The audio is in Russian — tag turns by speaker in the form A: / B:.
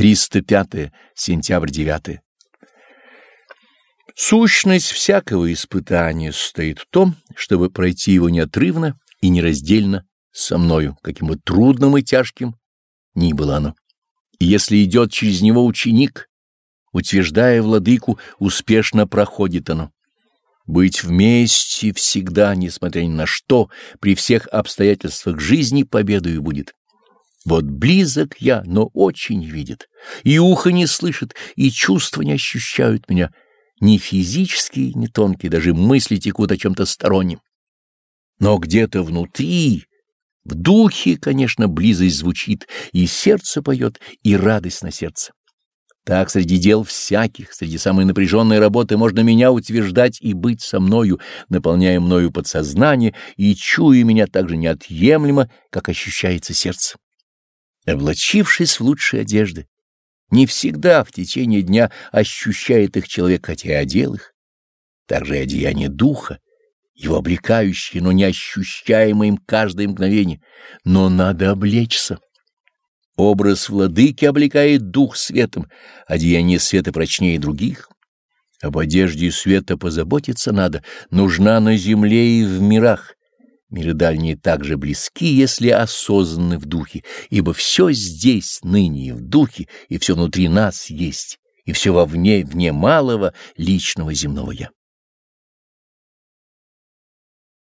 A: 305. Сентябрь 9. Сущность всякого испытания состоит в том, чтобы пройти его неотрывно и нераздельно со мною, каким бы трудным и тяжким ни было оно. И если идет через него ученик, утверждая владыку, успешно проходит оно. Быть вместе всегда, несмотря ни на что, при всех обстоятельствах жизни победою будет. Вот близок я, но очень видит, и ухо не слышит, и чувства не ощущают меня, ни физические, ни тонкие, даже мысли текут о чем-то стороннем. Но где-то внутри, в духе, конечно, близость звучит, и сердце поет, и радость на сердце. Так среди дел всяких, среди самой напряженной работы можно меня утверждать и быть со мною, наполняя мною подсознание и чуя меня так же неотъемлемо, как ощущается сердце облачившись в лучшие одежды. Не всегда в течение дня ощущает их человек, хотя и одел их. Также и одеяние духа, его облекающее, но не ощущаемое им каждое мгновение. Но надо облечься. Образ владыки облекает дух светом, одеяние света прочнее других. Об одежде света позаботиться надо, нужна на земле и в мирах. Миры дальние также близки, если осознаны в духе, ибо все здесь ныне в духе, и все внутри нас есть, и все вовне, вне малого личного земного «я».